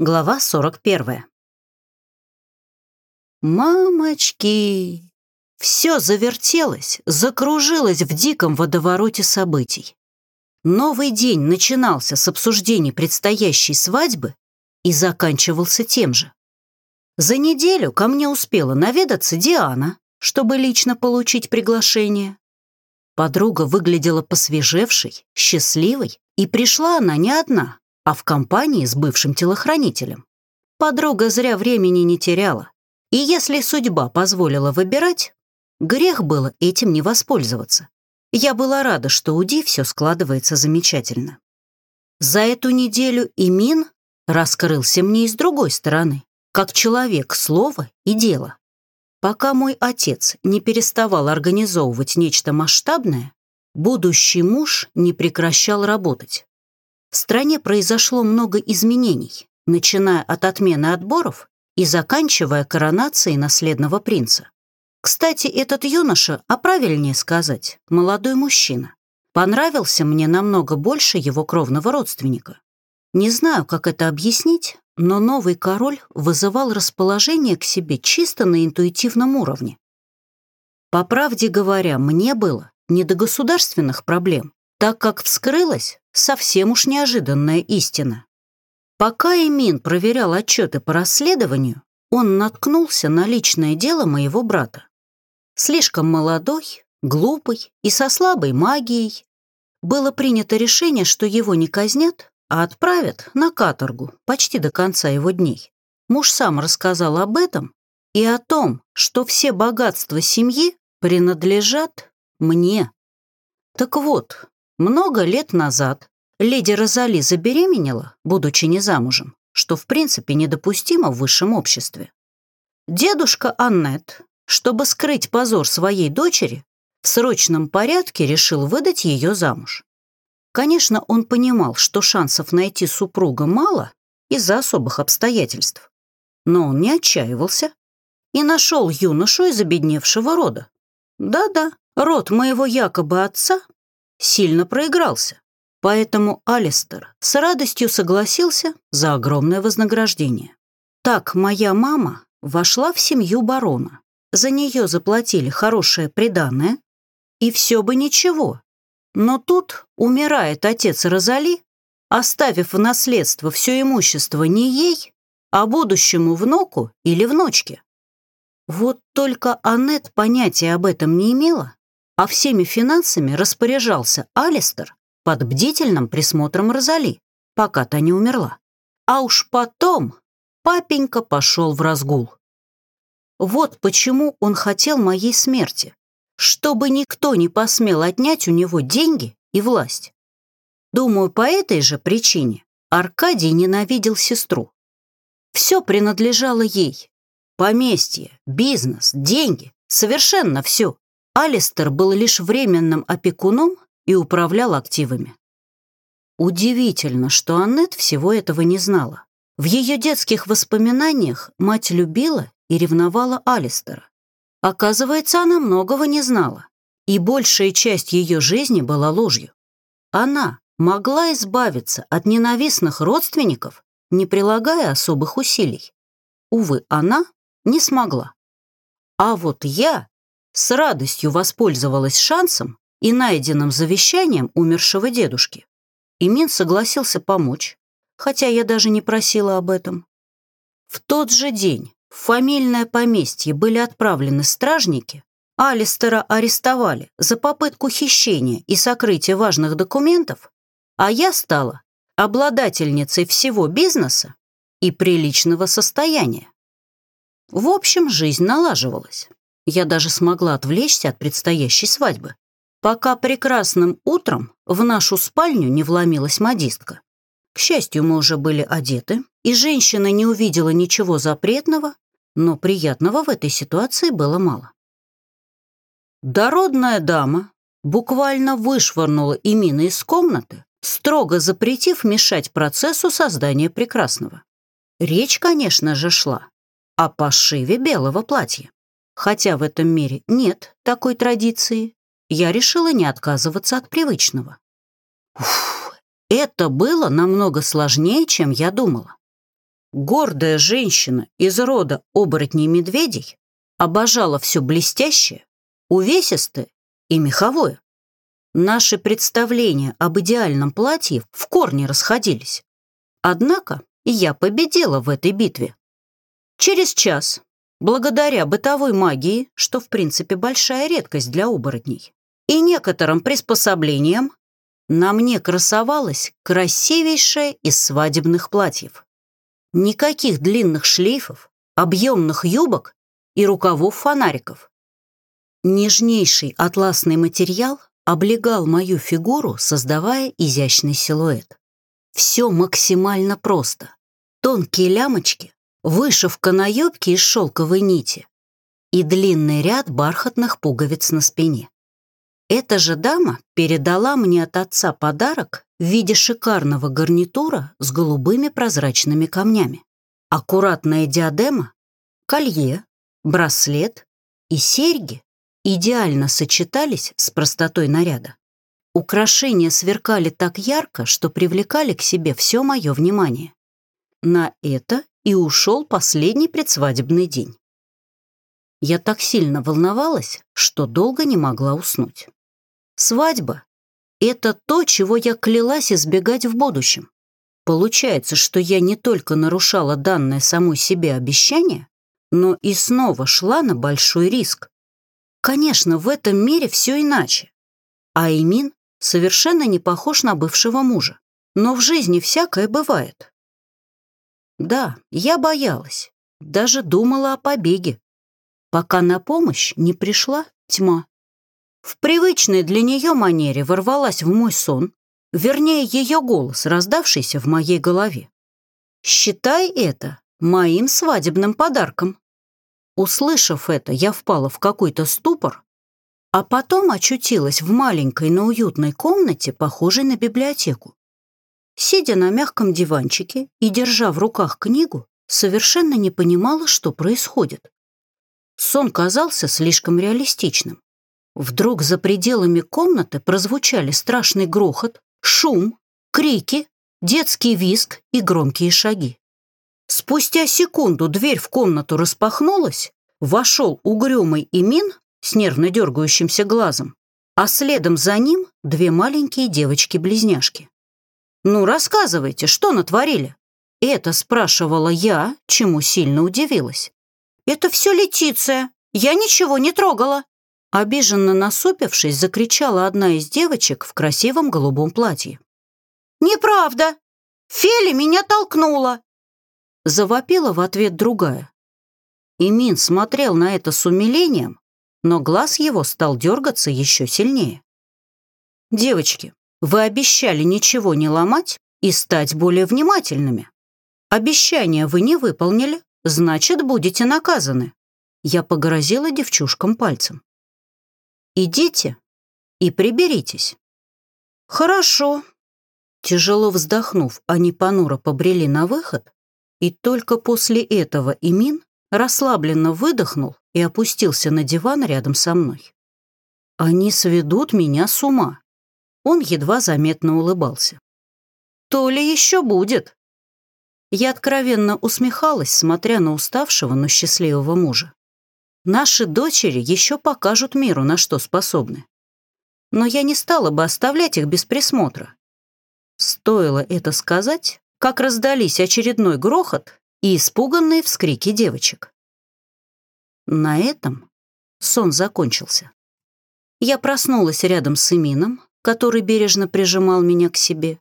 Глава 41. Мамочки! Все завертелось, закружилось в диком водовороте событий. Новый день начинался с обсуждений предстоящей свадьбы и заканчивался тем же. За неделю ко мне успела наведаться Диана, чтобы лично получить приглашение. Подруга выглядела посвежевшей, счастливой, и пришла она не одна, а в компании с бывшим телохранителем. Подруга зря времени не теряла. И если судьба позволила выбирать, грех было этим не воспользоваться. Я была рада, что у Ди все складывается замечательно. За эту неделю Имин раскрылся мне и с другой стороны, как человек слова и дела. Пока мой отец не переставал организовывать нечто масштабное, будущий муж не прекращал работать. В стране произошло много изменений, начиная от отмены отборов и заканчивая коронацией наследного принца. Кстати, этот юноша, а правильнее сказать, молодой мужчина, понравился мне намного больше его кровного родственника. Не знаю, как это объяснить, но новый король вызывал расположение к себе чисто на интуитивном уровне. По правде говоря, мне было не до государственных проблем, так как вскрылась совсем уж неожиданная истина. Пока Эмин проверял отчеты по расследованию, он наткнулся на личное дело моего брата. Слишком молодой, глупый и со слабой магией. Было принято решение, что его не казнят, а отправят на каторгу почти до конца его дней. Муж сам рассказал об этом и о том, что все богатства семьи принадлежат мне. Так вот, много лет назад леди Розали забеременела, будучи не замужем, что в принципе недопустимо в высшем обществе. Дедушка Аннет, чтобы скрыть позор своей дочери, в срочном порядке решил выдать ее замуж. Конечно, он понимал, что шансов найти супруга мало из-за особых обстоятельств, но он не отчаивался и нашел юношу из обедневшего рода. Да-да, род моего якобы отца сильно проигрался. Поэтому Алистер с радостью согласился за огромное вознаграждение. Так моя мама вошла в семью барона. За нее заплатили хорошее приданное, и все бы ничего. Но тут умирает отец Розали, оставив в наследство все имущество не ей, а будущему внуку или внучке. Вот только Аннет понятия об этом не имела а всеми финансами распоряжался Алистер под бдительным присмотром Розали, пока та не умерла. А уж потом папенька пошел в разгул. Вот почему он хотел моей смерти, чтобы никто не посмел отнять у него деньги и власть. Думаю, по этой же причине Аркадий ненавидел сестру. Все принадлежало ей. Поместье, бизнес, деньги, совершенно все. Алистер был лишь временным опекуном и управлял активами. Удивительно, что Аннет всего этого не знала. В ее детских воспоминаниях мать любила и ревновала Алистера. Оказывается, она многого не знала, и большая часть ее жизни была ложью. Она могла избавиться от ненавистных родственников, не прилагая особых усилий. Увы, она не смогла. А вот я с радостью воспользовалась шансом и найденным завещанием умершего дедушки. Имин согласился помочь, хотя я даже не просила об этом. В тот же день в фамильное поместье были отправлены стражники, Алистера арестовали за попытку хищения и сокрытия важных документов, а я стала обладательницей всего бизнеса и приличного состояния. В общем, жизнь налаживалась. Я даже смогла отвлечься от предстоящей свадьбы, пока прекрасным утром в нашу спальню не вломилась модистка. К счастью, мы уже были одеты, и женщина не увидела ничего запретного, но приятного в этой ситуации было мало. Дородная дама буквально вышвырнула Имина из комнаты, строго запретив мешать процессу создания прекрасного. Речь, конечно же, шла о пошиве белого платья. Хотя в этом мире нет такой традиции, я решила не отказываться от привычного. Уф, это было намного сложнее, чем я думала. гордая женщина из рода оборотней-медведей, обожала все блестящее, увесистое и меховое. Наши представления об идеальном платье в корне расходились. Однако я победила в этой битве. Через час, благодаря бытовой магии, что в принципе большая редкость для оборотней, и некоторым приспособлениям, на мне красовалось красивейшее из свадебных платьев. Никаких длинных шлейфов, объемных юбок и рукавов фонариков. Нежнейший атласный материал облегал мою фигуру, создавая изящный силуэт. Все максимально просто. Тонкие лямочки, вышивка на юбке из шелковой нити и длинный ряд бархатных пуговиц на спине. Эта же дама передала мне от отца подарок в виде шикарного гарнитура с голубыми прозрачными камнями. Аккуратная диадема, колье, браслет и серьги идеально сочетались с простотой наряда. Украшения сверкали так ярко, что привлекали к себе все мое внимание. На это и ушел последний предсвадебный день. Я так сильно волновалась, что долго не могла уснуть. Свадьба — это то, чего я клялась избегать в будущем. Получается, что я не только нарушала данное самой себе обещание, но и снова шла на большой риск. Конечно, в этом мире все иначе. А Имин совершенно не похож на бывшего мужа. Но в жизни всякое бывает. Да, я боялась, даже думала о побеге, пока на помощь не пришла тьма. В привычной для нее манере ворвалась в мой сон, вернее, ее голос, раздавшийся в моей голове. «Считай это моим свадебным подарком». Услышав это, я впала в какой-то ступор, а потом очутилась в маленькой, но уютной комнате, похожей на библиотеку. Сидя на мягком диванчике и держа в руках книгу, совершенно не понимала, что происходит. Сон казался слишком реалистичным. Вдруг за пределами комнаты прозвучали страшный грохот, шум, крики, детский визг и громкие шаги. Спустя секунду дверь в комнату распахнулась, вошел угрюмый Имин с нервно дергающимся глазом, а следом за ним две маленькие девочки-близняшки. «Ну, рассказывайте, что натворили?» Это спрашивала я, чему сильно удивилась. «Это все Летиция, я ничего не трогала», Обиженно насупившись, закричала одна из девочек в красивом голубом платье. «Неправда! Феля меня толкнула!» Завопила в ответ другая. Имин смотрел на это с умилением, но глаз его стал дергаться еще сильнее. «Девочки, вы обещали ничего не ломать и стать более внимательными. Обещание вы не выполнили, значит, будете наказаны». Я погрозила девчушкам пальцем. Идите и приберитесь». «Хорошо». Тяжело вздохнув, они понуро побрели на выход, и только после этого Имин расслабленно выдохнул и опустился на диван рядом со мной. «Они сведут меня с ума». Он едва заметно улыбался. «То ли еще будет». Я откровенно усмехалась, смотря на уставшего, но счастливого мужа. Наши дочери еще покажут миру, на что способны. Но я не стала бы оставлять их без присмотра. Стоило это сказать, как раздались очередной грохот и испуганные вскрики девочек. На этом сон закончился. Я проснулась рядом с Эмином, который бережно прижимал меня к себе,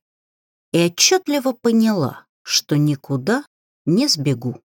и отчетливо поняла, что никуда не сбегу.